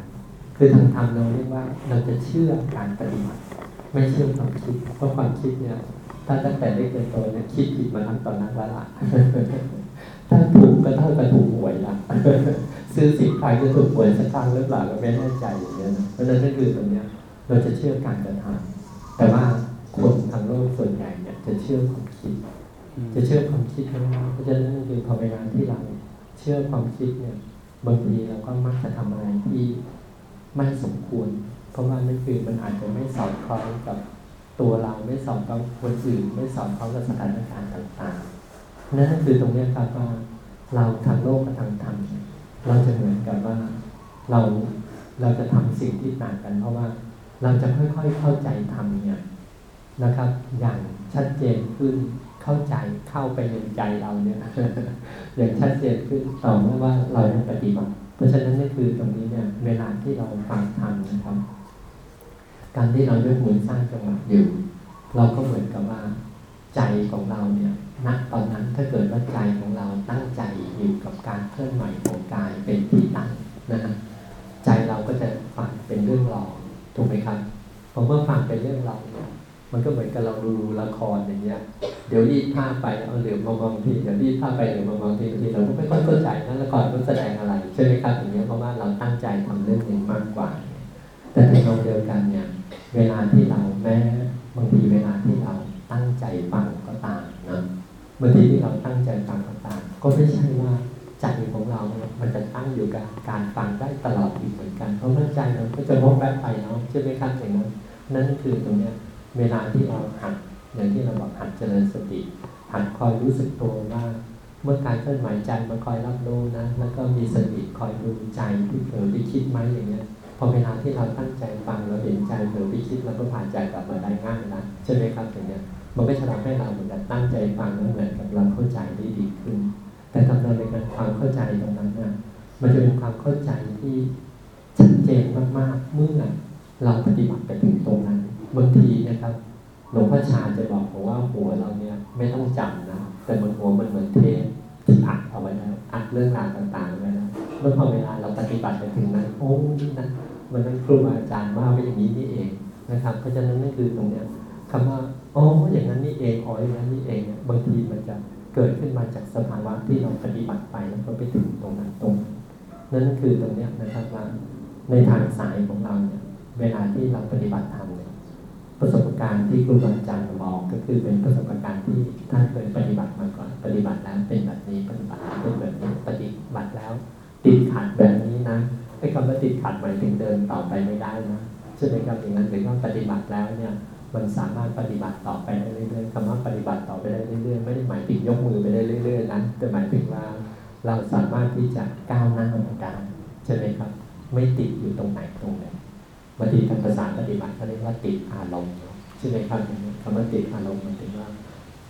S1: คือทางธรรมเราเรียกว่าเราจะเชื่อการปฏิบัติ ไม่เชื่อความคิดเพราะความคิดเนี่ยถ้าตั้งแต่เล็กจนโตเนี่ยคิดผิดมาทั้งตอนนั้นแล้วล่ะ ถ้าถูกก็เท่ากับถูกหวยละซื้อสิบใครจะถูกหวยสักครั้งหรือเปล่าก็ไม่แน่ใจอย่างเงี้ยนะเพราะฉะนั้นก็คือตรงเนี้ยเราจะเชื่อการกระทำแต่ว่าคนทางโลกส่วนใหญ่เนี่ยจะเชื่อความคิด จะเชื่อความคิดทั้งนั้นเพราะฉะนั้นนั่นคือพอเวลาที่เราเชื่อความคิดเนี่ยบางทีเราก็มักจะทำอะไรที่ไม่สมควร เพราะว่านั่นคือมันอาจจะไม่สอดคล้องกับตัวเราไม่สอดคล้องกับคนอื่นไม่สอดคล้องกับสถานการณ์ต่างๆ นั่นคือตรงนี้ครับว่าเราทางโลกกับทางธรรมเราจะเหมือนกับว่าเราเราจะทำสิ่งที่ต่างกัน เพราะว่าเราจะค่อยๆเข้าใจธรรมเนี่ยนะครับ อย่างชัดเจนขึ้นเข้าใจเข้าไปในใจเราเนี่ยอย่างชัดเจนขึ้นต่อเมื่อว่าเราได้ปฏิบัติ เพราะฉะนั้นนี่คือตรงนี้เนี่ย เวลาที่เราฟังธรรมนะครับ การที่เรายกมือสร้างจังหวะอยู่ เราก็เหมือนกับว่าใจของเราเนี่ย ณตอนนั้นถ้าเกิดว่าใจของเราตั้งใจอยู่กับการเคลื่อนไหวของกายเป็นที่ตั้งนะฮะใจเราก็จะฟังเป็นเรื่องรองถูกไหมครับพอเมื่อฟังเป็นเรื่องรองเนี่ยมันก็เหมือนกับเราดูละครอย่างเงี้ย เดี๋ยวรีดผ้าไปเอาเหลือบมามองทีเดี๋ยวรีดผ้าไปเหลือบมามองทีบางทีเราก็ไม่ค่อยเข้าใจนะละครมันแสดงอะไรใช่ไหมครับอย่างเงี้ยเพราะว่าเราตั้งใจทำเรื่องหนึ่งมากกว่า แต่ในทางเดียวกันเนี่ยเวลาที่เราแม้บางทีเวลาที่เราตั้งใจฟัง บางทีที่เราตั้งใจฟังก็ตามก็ไม่ใช่ว่าใจของเราเนี่ยมันจะตั้งอยู่กับการฟังได้ตลอดอีกเหมือนกัน เพราะว่าใจเราก็จะวกแวบไปเนาะใช่ไหมครับอย่างนั้นนั่นคือตรงเนี้ยเวลาที่เราหัดอย่างที่เราบอกหัดเจริญสติหัดคอยรู้สึกตัวว่าเมื่อการเคลื่อนไหวใจมันคอยรับรู้นะ แล้วก็มีสติคอยดูใจที่เผลอที่คิดไหมอย่างเงี้ยพอเวลาที่เราตั้งใจฟังเราเห็นใจเผลอไปคิดเราก็ผ่านใจกลับมาได้ง่ายนะใช่ไหมครับอย่างเนี้ย มันก็จะทำให้เราเหมือนกับตั้งใจฟังแล้วเหมือนกับเราเข้าใจได้ดีขึ้น แต่ทำนองในการความเข้าใจตรงนั้นน่ะมันจะเป็นความเข้าใจที่ชัดเจนมากๆเมื่อเราปฏิบัติไปถึงตรงนั้นบางทีนะครับหลวงพ่อชาจะบอกผมว่าหัวเราเนี่ยไม่ต้องจำนะแต่บนหัวมันเหมือนเทปที่อัดเอาไว้แล้วอัดเรื่องราวต่างๆไว้แล้วเมื่อพอเวลาเราปฏิบัติไปถึงนั้นโอ้นี่นะมันนั้นครูบาอาจารย์ว่าไว้อย่างนี้นี่เองนะครับ เพราะฉะนั้นนั่นคือตรงเนี้ยคำว่า อ๋ออย่างนั้นนี่เองอ๋ออย่างนั้นนี่เองเนี่ยบางทีมันจะเกิดขึ้นมาจากสภาวะที่เราปฏิบัติไปแล้วก็ไปถึงตรงนั้นตรงนั้นนั่นคือตรงเนี้ยนะครับว่าในทางสายของเราเนี่ยเวลาที่เราปฏิบัติธรรมเนี่ยประสบการณ์ที่ครูบาอาจารย์บอกก็คือเป็นประสบการณ์ที่ท่านเคยปฏิบัติมาก่อนปฏิบัติแล้วเป็นแบบนี้ปฏิบัติแล้วเป็นแบบนี้ปฏิบัติแล้ว ติดขัดแบบนี้นะไอ้คำว่าติดขัดหมายถึงเดินต่อไปไม่ได้นะใช่ไหมครับอย่างนั้นหรือว่าปฏิบัติแล้วเนี่ย มันสามารถปฏิบัติต่อไปได้เรื่อยๆคำว่าปฏิบัติต่อไปได้เรื่อยๆไม่ได้หมายถึงยกมือไปได้เรื่อยๆนะแต่หมายถึงว่าเราสามารถที่จะก้าวหน้าได้ใช่ไหมครับ ไม่ติดอยู่ตรงไหนตรงไหนบางทีทางภาษาปฏิบัติเขาเรียกว่าติดอารมณ์เนาะใช่ไหมครับคำว่าติดอารมณ์มันถึงว่า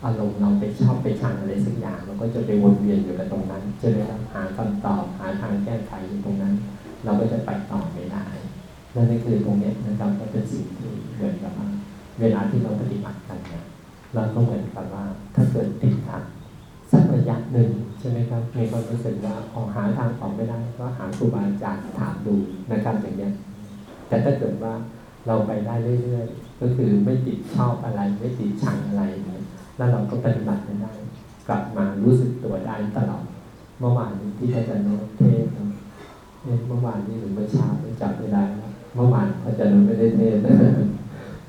S1: อารมณ์เราไปชอบไปชังอะไรสักอย่างเราก็จะไปวนเวียนอยู่กับตรงนั้นใช่ไหมครับหาคำตอบหาทางแก้ไขอยู่ตรงนั้น เราก็จะไปต่อไม่ได้นั่นก็คือตรงนี้นะครับก็เป็นสิ่งที่เหมือนกับว่า เวลาที่เราปฏิบัติกันเนี่ยเราก็เหมือนกับว่า ถ้าเกิดติดขัดสักระยะหนึ่งใช่ไหมครับมีความรู้สึกว่าออกหาทางออกไม่ได้ก็หาครูบาอาจารย์ถามดูนะครับอย่างเงี้ยแต่ถ้าเกิดว่าเราไปได้เรื่อยๆ ก็คือไม่ติดชอบอะไรไม่ติดชังอะไรอย่างเงี้ยแล้วเราก็ปฏิบัติได้ กลับมารู้สึกตัวได้ตลอดเมื่อวานที่อาจารย์โนตเทศน์นะเมื่อวานนี้หรือเมื่อเช้าจับไม่ได้แล้วเมื่อวานอาจารย์โนตไม่ได้เทศน์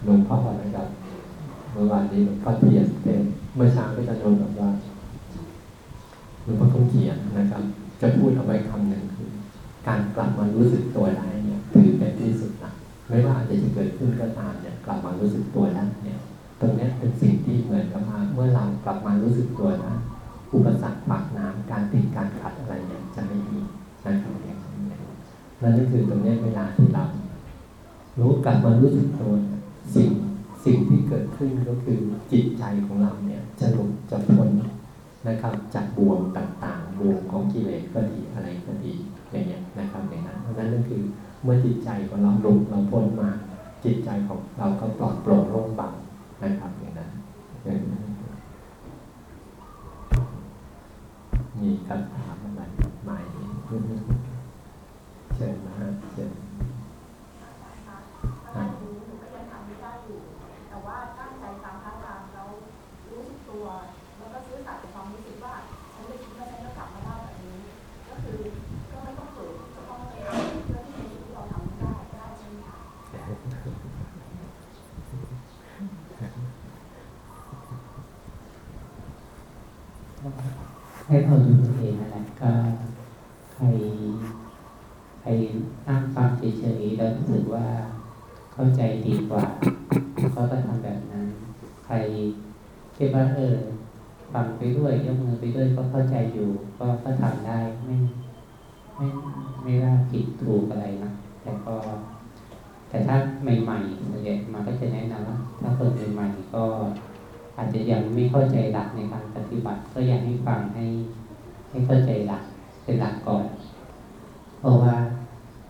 S1: หลวงพ่อนะครับเมื่อวานนี้หลวงพ่อเทียนเทศน์เมื่อเช้าอาจารย์โนบอกว่าหลวงพ่อคงเขียนนะครับ จะพูดเอาไว้คำหนึ่งคือ การกลับมารู้สึกตัวได้เนี่ยถือเป็นที่สุดนะไม่ว่าอะไรจะเกิดขึ้นก็ตามเนี่ยกลับมารู้สึกตัวได้เนี่ยตรงนี้เป็นสิ่งที่เหมือนกับว่าเมื่อเรากลับมารู้สึกตัวนะอุปสรรคขวากน้ำการติดการขัดอะไรเนี่ยจะไม่มีนะครับอย่างนี้นั่นก็คือตรงนี้เวลาที่เรารู้กลับมารู้สึกตัว สิ่งสิ่งที่เกิดขึ้นก็คือจิตใจของเราเนี่ยจะหลุดจะพ้นนะครับจากบ่วงต่างๆบ่วงของกิเลสก็ดีอะไรก็ดีอย่างเงี้ยนะครับอย่างนั้นเพราะฉะนั้นนั่นคือเมื่อจิตใจของเราหลุดเราพ้นมาจิตใจของเราก็ปลอดโปร่งโล่งเบานะครับอย่างนั้นมีคำถามอะไรใหม่เชิญนะฮะเชิญ
S3: ถ้ารู้หนูก็ยังทำไม่ได้อยู่ แต่ว่าตั้งใจฟังพระรามแล้วรู้สึกตัว แล้วก็ซื้อสัตย์กับความรู้สึกว่าฉันไม่คิดว่าฉันจะกลับมาได้แบบนี้ ก็คือก็ไม่ต้องฝืนจะต้องไปทำเพื่อที่ในสิ่งที่เราทำไม่ได้ได้ใช่ไหมคะ
S4: ให้พอดูตัวเองนั่นแหละก็ใครใครนั่งฟังเฉยๆแล้วรู้สึกว่าเข้าใจดีกว่า ก็ก็ทำแบบนั้น ใครคิดว่าเออฟังไปด้วยยกมือไปด้วยก็เข้าใจอยู่ ก็ก็ทำได้ไม่ไม่ไม่ว่าผิดถูกอะไรนะแต่ก็ แต่ถ้าใหม่ๆส่วนใหญ่มาก็จะแนะนำว่าถ้าคนใหม่ๆก็ อาจจะยังไม่เข้าใจหลักในการปฏิบัติ ก็อยากให้ฟังให้ให้เข้าใจหลักเป็นหลักก่อน เพราะว่า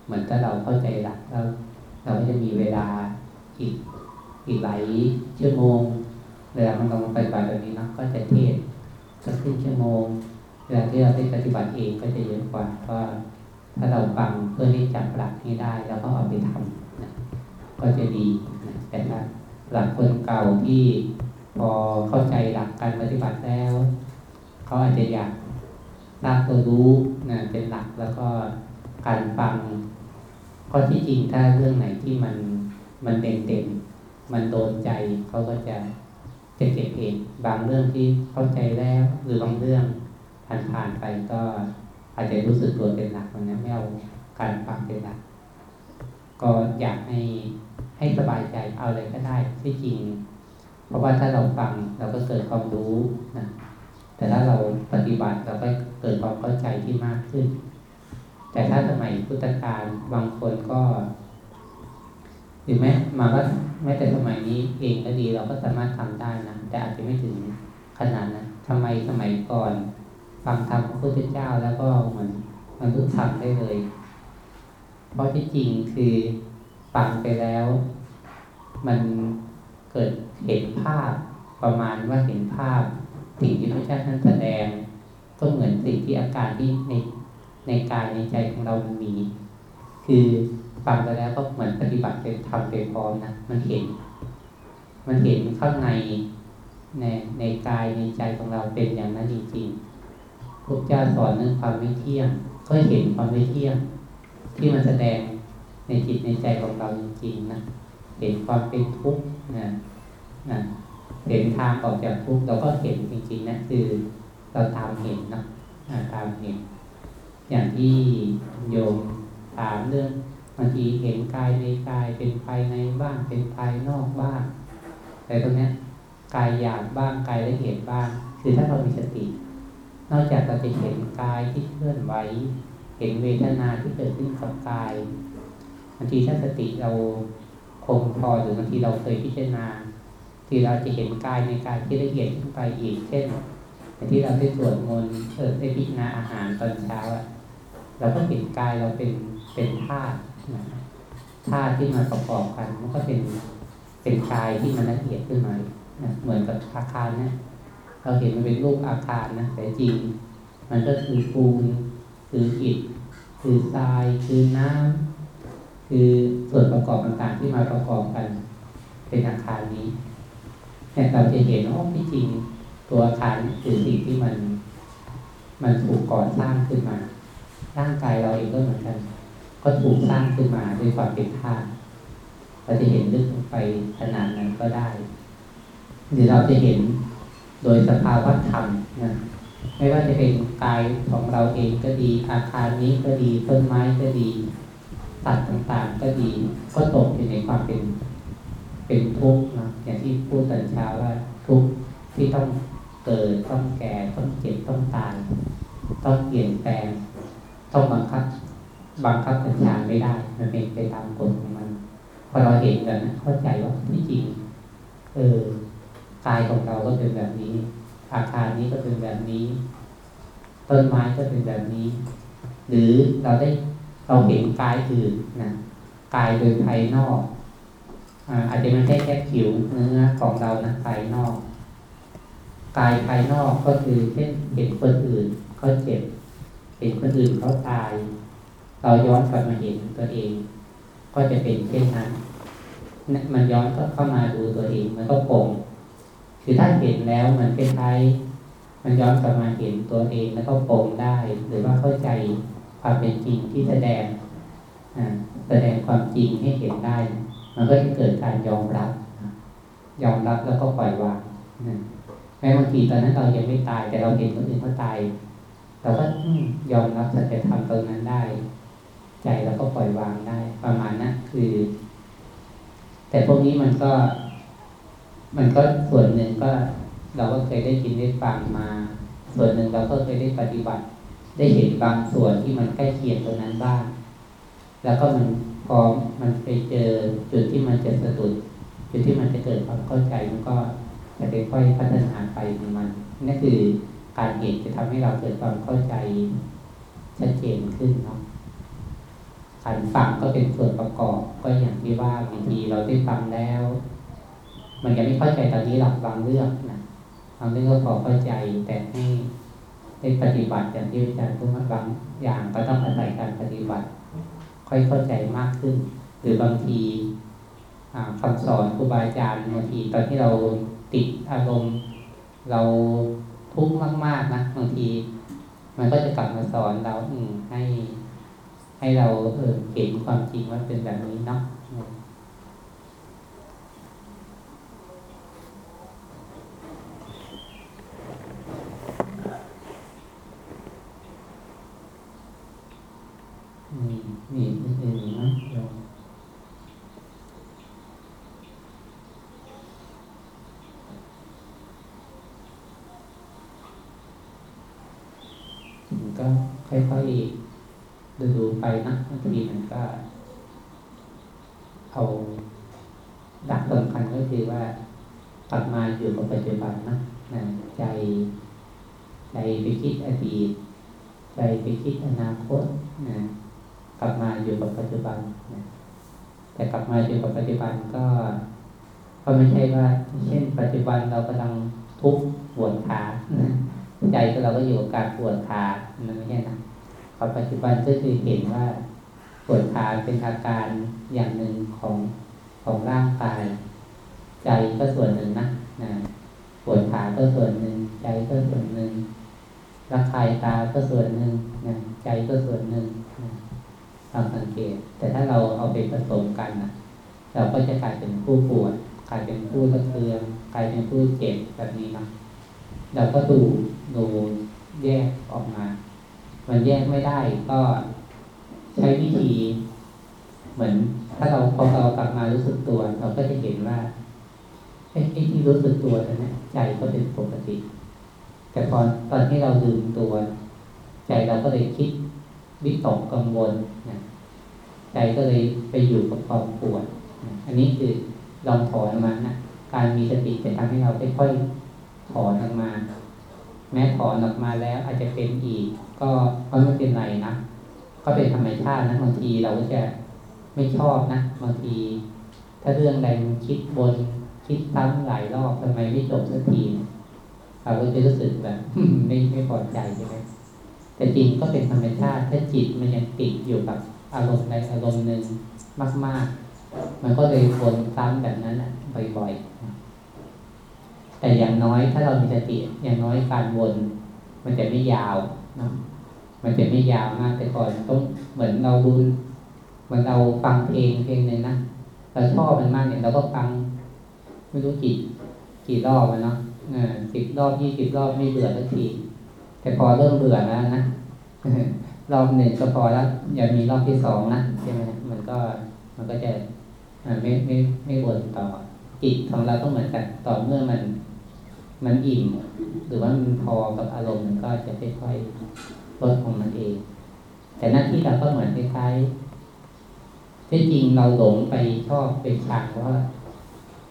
S4: เหมือนถ้าเราเข้าใจหลักแล้วเราก็จะมีเวลาอีกอีกหลายชั่วโมงเวลามันลงปฏิบัติแบบนี้นะก็จะเทศสักครึ่งชั่วโมงเวลาที่เราได้ปฏิบัติเองก็จะเยอะกว่าเพราะถ้าเราฟังเพื่อที่จับหลักนี้ได้แล้วก็เอาไปทำนะก็จะดีนะแต่ถ้าหลักคนเก่าที่ พอเข้าใจหลักการปฏิบัติแล้ว เขาอาจจะอยากราบตัวรู้นะเป็นหลักแล้วก็การฟังก็ที่จริงถ้าเรื่องไหนที่มันมันเด่นเด่นมันโดนใจเขาก็จะจะเก็บเองบางเรื่องที่เข้าใจแล้วหรือบางเรื่องผ่านผ่านๆไปก็อาจจะรู้สึกตัวเป็นหลักตรงนี้ไม่เอาการฟังเป็นหลัก ก็อยากให้ให้สบายใจเอาอะไรก็ได้ที่จริง เพราะว่าถ้าเราฟังเราก็เกิดความรู้นะแต่ถ้าเราปฏิบัติเราก็เกิดความเข้าใจที่มากขึ้น แต่ถ้าสมัยพุทธกาลบางคนก็หรือแม้มาว่าแม้แต่สมัยนี้เองก็ดีเราก็สามารถทำได้นะแต่อาจจะไม่ถึงขนาดนะทำไมสมัยก่อน ฟังธรรมพระพุทธเจ้าแล้วก็เหมือนมันรู้ทำได้เลย เพราะที่จริงคือฟังไปแล้ว มัน เกิดเห็นภาพประมาณว่าเห็นภาพ สิ่งที่พระเจ้าท่านแสดง ก็เหมือนสิ่งที่อาการที่ในในกายในใจของเรามันมี คือฟังไปแล้วก็เหมือนปฏิบัติเป็นทำไปพร้อมนะมันเห็น มันเห็นข้างในในในกายในใจของเราเป็นอย่างนั้นจริงๆพระเจ้าสอนเรื่องความไม่เที่ยง ก็เห็นความไม่เที่ยง ที่มันแสดงในจิตในใจของเราจริงๆนะเห็นความเป็นทุกข์ นะนะเห็นทางออกจากทุกข์เราก็เห็นจริงๆนะคือเราตามเห็นนะตามเห็น อย่างที่โยมถามเรื่องบางทีเห็นกายในกายเป็นภายในบ้างเป็นภายนอกบ้าง แต่ตรงนี้กายหยาบบ้างกายละเอียดบ้าง คือถ้าเรามีสติ นอกจากเราจะเห็นกายที่เคลื่อนไหวเห็นเวทนาที่เกิดขึ้นกับกายบางทีถ้าสติเรา คงพอหรือบางทีเราเคยพิจารณา ที่เราจะเห็นกายในกายที่ละเอียดขึ้นไปอีกเช่นที่เราได้สวดมนต์เออได้พิจารณาอาหารตอนเช้าอะเราก็เห็นกายเราเป็นเป็นธาตุนะธาตุที่มาประกอบกันมันก็เป็นเป็นกายที่มันละเอียดขึ้นมานะเหมือนกับอาคารเนี่ยเราเห็นมันเป็นรูปอาคารนะแต่จริง มันก็คือปูนคืออิฐคือทรายคือน้ำ คือส่วนประกอบต่างๆที่มาประกอบกันเป็นอาคารนี้เนี่ยเราจะเห็นว่าที่จริงตัวอาคารนี่คือสิ่งที่มัน มันถูกก่อสร้างขึ้นมา ร่างกายเราเองก็เหมือนกัน ก็ถูกสร้างขึ้นมาด้วยความเป็นธาตุเราจะเห็นลึกลงไปขนาดนั้นก็ได้หรือเราจะเห็นโดยสภาวะธรรมนะไม่ว่าจะเป็นกายของเราเองก็ดี อาคารนี้ก็ดีต้นไม้ก็ดี สัตว์ต่างๆ ก็ดีก็ตกอยู่ในความเป็นเป็นทุกข์นะอย่างที่พูดตอนเช้าว่าทุกข์ที่ต้องเกิดต้องแก่ต้องเจ็บต้องตายต้องเปลี่ยนแปลง ต้องบังคับ บังคับบัญชาไม่ได้ มันเป็นไปตามกฎของมัน พอเราเห็นแบบนั้นเข้าใจว่าที่จริงเออกายของเราก็เป็นแบบนี้ อาคารนี้ก็เป็นแบบนี้ ต้นไม้ก็เป็นแบบนี้ หรือเราได้ เราเห็นกายอื่นนะกายโดยภายนอกอาจจะไม่ใช่แค่ผิวเนื้อของเรานะภายนอก กายภายนอกก็คือเช่นเห็นคนอื่นเขาเจ็บ เห็นคนอื่นเขาตาย เราย้อนกลับมาเห็นตัวเอง ก็จะเป็นเช่นนั้นมันย้อนก็เข้ามาดูตัวเองมันก็โกงคือถ้าเห็นแล้วมันเป็นไทยมันย้อนกลับมาเห็นตัวเองแล้วก็โปรงได้ หรือว่าเข้าใจ ความเป็นจริงที่แสดงแสดงความจริงให้เห็นได้ มันก็จะเกิดการยอมรับ ยอมรับแล้วก็ปล่อยวางแม้บางทีตอนนั้นเรายังไม่ตาย แต่เราเห็นคนอื่นเขาตายเราก็ยอมรับสัจธรรมตรงนั้นได้ ใจเราก็ปล่อยวางได้ ประมาณนั้นคือ แต่พวกนี้มันก็ มันก็ส่วนหนึ่งก็ เราก็เคยได้ยินได้ฟังมา ส่วนหนึ่งเราก็เคยได้ปฏิบัติ ได้เห็นบางส่วนที่มันใกล้เคียงตรงนั้นบ้าง แล้วก็มันพอมันไปเจอจุดที่มันจะสะดุดจุดที่มันจะเกิดความเข้าใจมันก็จะค่อยๆพัฒนาไปของมันนั่นคือการเห็นจะทำให้เราเกิดความเข้าใจชัดเจนขึ้นเนาะการฟังก็เป็นส่วนประกอบก็อย่างที่ว่าบางทีเราได้ฟังแล้ว มันยังไม่เข้าใจตอนนี้หรอกบางเรื่องนะบางเรื่องก็พอเข้าใจแต่ให้ ได้ปฏิบัติอย่างที่อาจารย์พูดว่าบางอย่างก็ต้องอาศัยการปฏิบัติ ค่อยเข้าใจมากขึ้น หรือบางทีอ่าคำสอนครูบาอาจารย์บางทีตอนที่เราติดอารมณ์ เราทุกข์มาก ๆนะบางที มันก็จะกลับมาสอนเราอืให้ให้เราเออเห็นความจริงว่าเป็นแบบนี้เนาะ นี่นี่นเองนะโยมก็ค่อยๆดูดูไปนะบางทีมันก็เอาหลักสำคัญก็คือว่ากลับมาอยู่กับปัจจุบันนะนะใจ ใจไปคิดอดีต ใจไปคิดอนาคตนะ กลับมาอยู่กับปัจจุบันนะแต่กลับมาอยู่กับปัจจุบันก็ก็ไม่ใช่ว่า เช่น ปัจจุบันเรากำลังทุกข์ปวดขาใจก็เราก็อยู่กับการปวดขานะไม่ใช่นะกับปัจจุบันก็คือเห็นว่าปวดขาเป็นอาการอย่างหนึ่งของของร่างกาย ใจก็ส่วนหนึ่งนะนะปวดขาก็ส่วนหนึ่ง ใจก็ส่วนหนึ่งรักคายตาก็ส่วนหนึ่งนะใจก็ส่วนหนึ่ง นะลองสังเกต แต่ถ้าเราเอาไปผสมกันนะเราก็จะกลายเป็นผู้ปวดกลายเป็นผู้สะเทือนกลายเป็นผู้เจ็บแบบนี้นะเราก็ดูดูแยกออกมา มันแยกไม่ได้ก็ใช้วิธี เหมือน ถ้าเราพอเรากลับมารู้สึกตัว เราก็จะเห็นว่าไอ้ไอ้ที่รู้สึกตัวนั้นนะใจก็เป็นปกติ แต่พอตอนที่เราลืมตัว ใจเราก็เลยคิด วิตกกังวลนะใจก็เลยไปอยู่กับความปวดนะอันนี้คือลองถอนมานะการมีสติจะทำให้เราค่อยๆถอนออกมา แม้ถอนออกมาแล้วอาจจะเป็นอีก ก็ก็ไม่เป็นไรนะก็เป็นธรรมชาตินะบางทีเราก็จะไม่ชอบนะบางที ถ้าเรื่องใดมันคิดบนคิดซ้ำหลายรอบทำไมไม่จบสักที เราก็จะรู้สึกแบบไม่ไม่พอใจใช่ไหม แต่จริงก็เป็นธรรมชาติ ถ้าจิตมันยังติดอยู่กับอารมณ์ใดอารมณ์หนึ่งมาก ๆ มันก็เลยวนซ้ำแบบนั้นนะบ่อยๆ แต่อย่างน้อยถ้าเรามีสติอย่างน้อยการวน มันจะไม่ยาวนะมันจะไม่ยาวมากแต่ก่อนต้องเหมือนเราดูเหมือนเราฟังเพลงเพลงหนึ่งนะเราชอบมันมากเนี่ยเราก็ฟังไม่รู้กี่กี่รอบแล้วเนาะสิบรอบยี่สิบรอบไม่เบื่อสักที แต่พอเริ่มเบื่อแล้วนะรอบหนึ่งก็พอแล้วอย่ามีรอบที่สองนะใช่ไหมมันก็มันก็จะอ่ไม่ไม่ไม่วนต่อจิตของเราต้องเหมือนกันต่อเมื่อมันมันอิ่ม หรือว่ามันพอกับอารมณ์มันก็จะค่อยๆลดของมันเอง แต่หน้าที่เราก็เหมือนคล้ายๆที่จริงเราหลงไปชอบไปชังว่า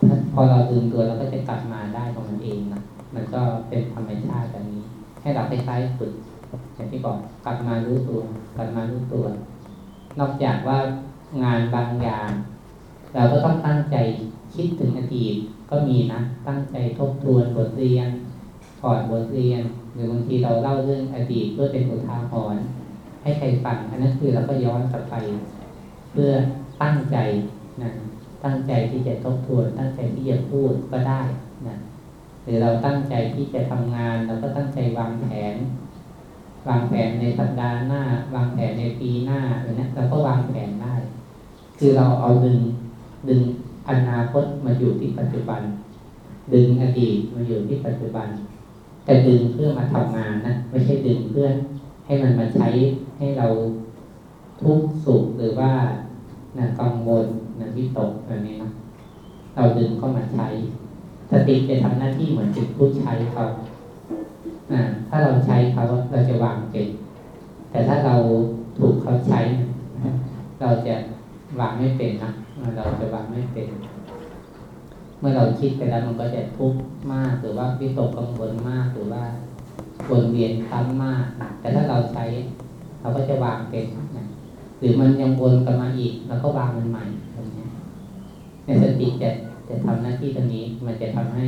S4: ถ้าพอเราลืมตัวเราก็จะกลับมาได้ของมันเองนะมันก็เป็นธรรมชาติแบบนี้ ให้เราคล้ายๆฝึกอย่างที่บอกกลับมารู้ตัวกลับมารู้ตัว นอกจากว่างานบางอย่าง เราก็ต้องตั้งใจคิดถึงอดีตก็มีนะ ตั้งใจทบทวนบทเรียนถอดบทเรียน หรือบางทีเราเล่าเรื่องอดีตเพื่อเป็นอุทาหรณ์ให้ใครฟังอันนั้นคือเราก็ย้อนกลับไป เพื่อตั้งใจนะตั้งใจที่จะทบทวน ตั้งใจที่จะพูดก็ได้ หรือเราตั้งใจที่จะทำงาน เราก็ตั้งใจวางแผน วางแผนในสัปดาห์หน้า วางแผนในปีหน้าอะไรเนี้ยเราก็วางแผนได้ คือเราเอาดึงดึงอนาคตมาอยู่ที่ปัจจุบัน ดึงอดีตมาอยู่ที่ปัจจุบัน แต่ดึงเพื่อมาทำงานนะไม่ใช่ดึงเพื่อให้มันมาใช้ให้เราทุกข์สุขหรือว่านะกังวลนะวิตกแบบนี้นะเราดึงเข้ามาใช้ สติจะทำหน้าที่เหมือนเป็นผู้ใช้เขาอ่าถ้าเราใช้เขาเราจะวางเก่งแต่ถ้าเราถูกเขาใช้ เราจะวางไม่เป็นนะเราจะวางไม่เป็น เมื่อเราคิดไปแล้วมันก็จะทุกข์มากหรือว่าวิตกกังวลมากหรือว่าวนเวียนซ้ำมากนะแต่ถ้าเราใช้ เราก็จะวางเป็นนะหรือมันยังวนกลับมาอีกเราก็วางมันใหม่ตรงนี้ในสติจะ จะทำหน้าที่ตรงนี้ มันจะทำให้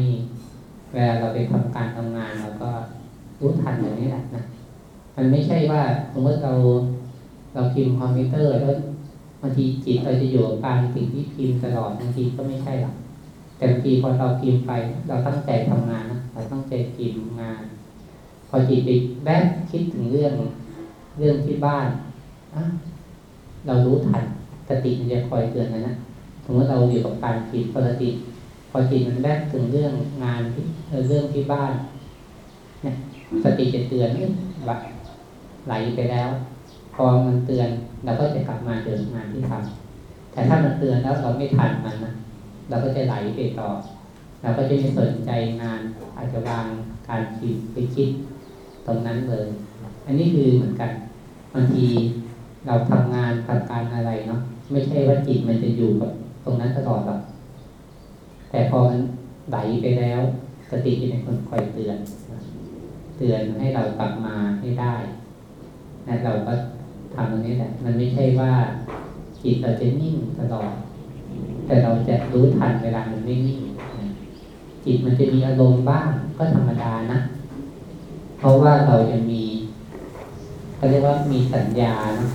S4: เวลาเราไปทำการทำงานเราก็รู้ทันอย่างนี้แหละนะมันไม่ใช่ว่าสมมติเราเราพิมพ์คอมพิวเตอร์แล้วบางทีจิตเราจะอยู่กับการสิ่งที่พิมพ์ตลอดบางทีก็ไม่ใช่หรอกแต่บางทีพอเราพิมพ์ไป เราตั้งใจทำงานนะเราตั้งใจพิมพ์งาน พอจิตไปแวบคิดถึงเรื่องเรื่องที่บ้านอะเรารู้ทันสติมันจะคอยเตือนนะนะ มมติเราอยู่กับการคิดปกติพอจิตมันแวบถึงเรื่องงานเรื่องที่บ้านเนี่ยสติจะเตือนว่าไหลไปแล้ว พอมันเตือนเราก็จะกลับมาเดินงานที่ทำแต่ถ้ามันเตือนแล้วเราไม่ทันมันนะเราก็จะไหลไปต่อเราก็จะไม่สนใจงานอาจจะวางการคิดไปคิดตรงนั้นเลย อันนี้คือเหมือนกันบางทีเราทำงานทำการอะไรเนาะไม่ใช่ว่าจิตมันจะอยู่กับ รงนั้นตลอดหรอกแต่พอมันไหลไปแล้ว สติจะเป็นคนคอยเตือนเตือนให้เรากลับมาให้ได้นะเราก็ทำตรงนี้แหละ มันไม่ใช่ว่าจิตเราจะนิ่งตลอด แต่เราจะรู้ทันเวลามันไม่นิ่งจิตมันจะมีอารมณ์บ้างก็ธรรมดานะ เพราะว่าเราจะมีเขาเรียกว่ามีสัญญานะ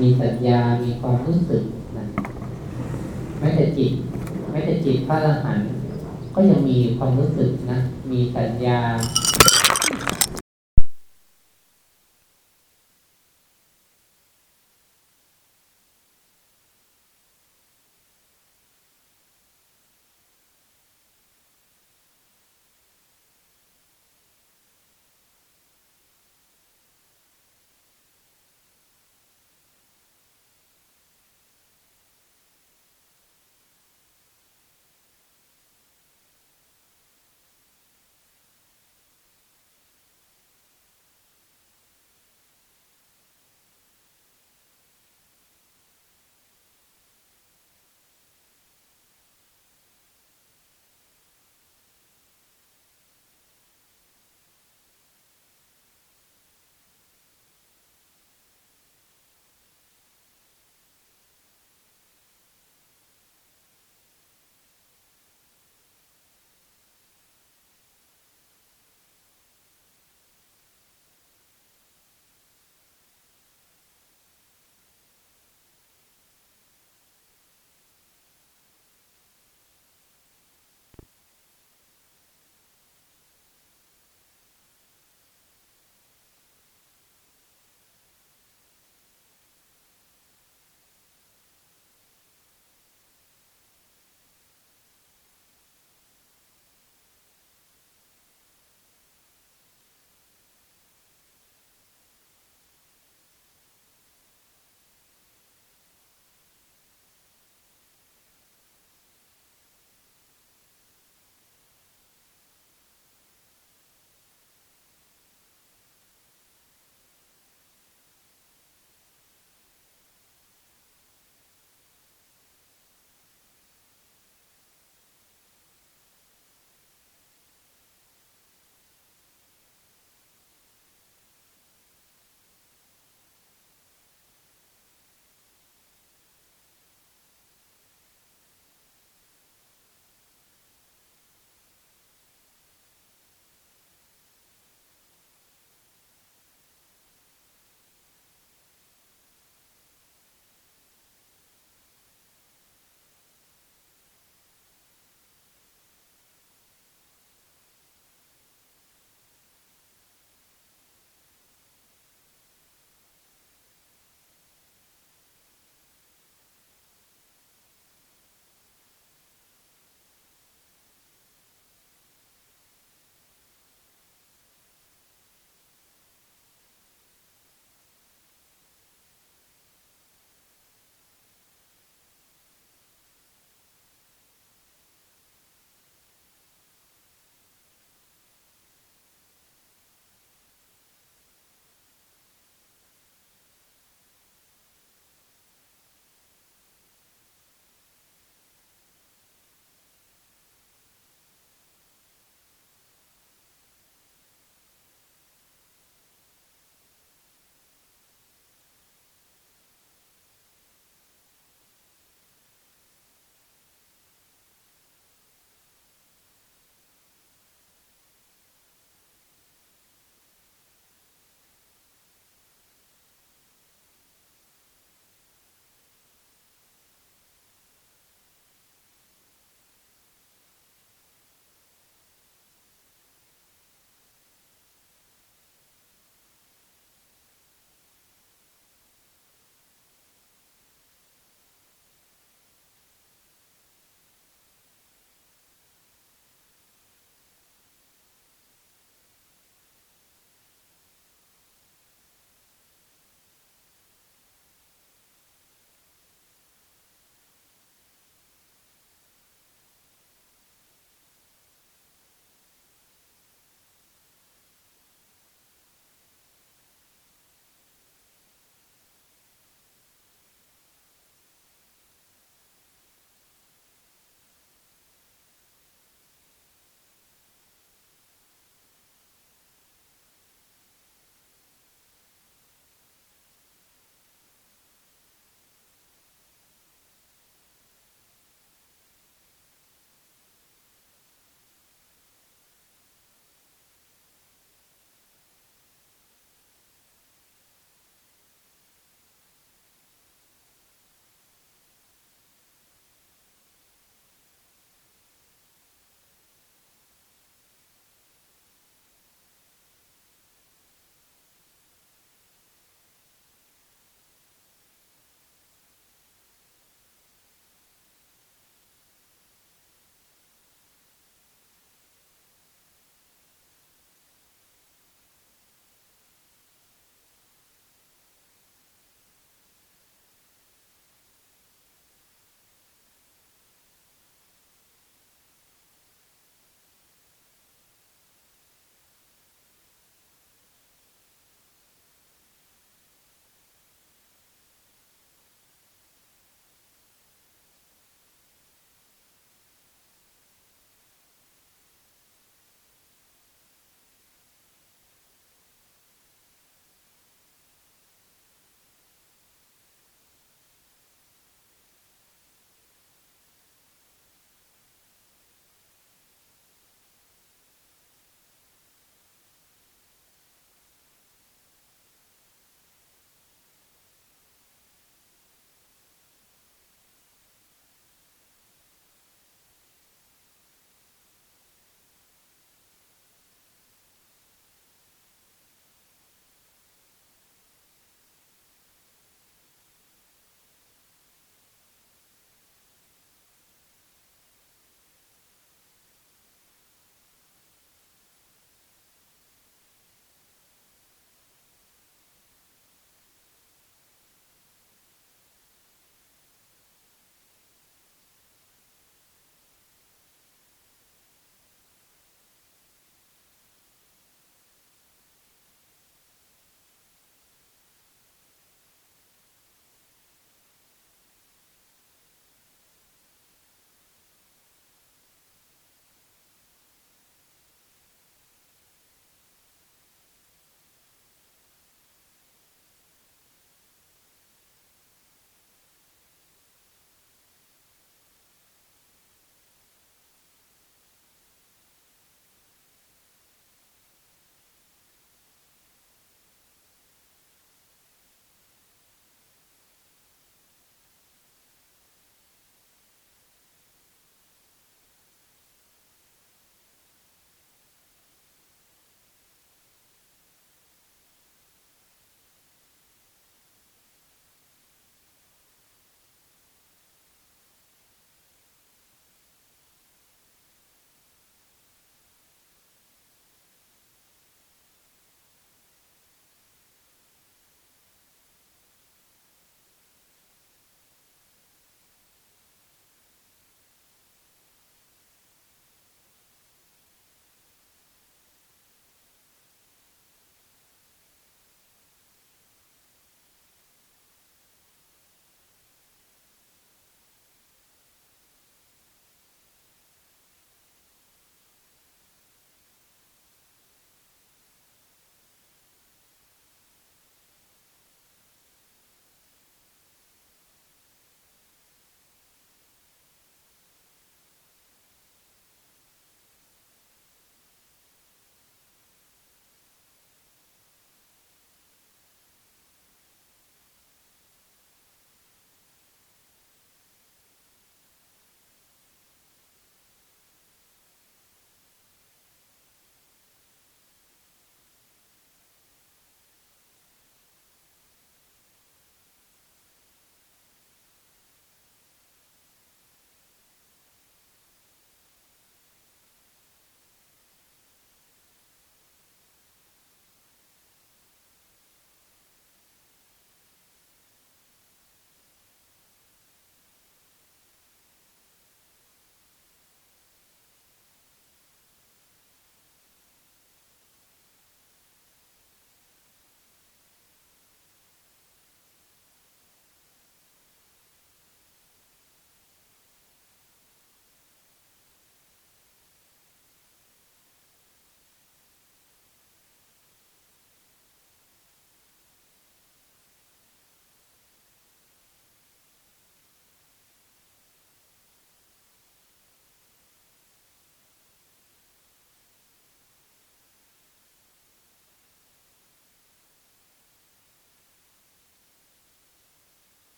S4: มีสัญญา มีความรู้สึก ไม่แต่จิตไม่แต่จิตพระอรหันต์ก็ยังมีความรู้สึกนะ มีสัญญา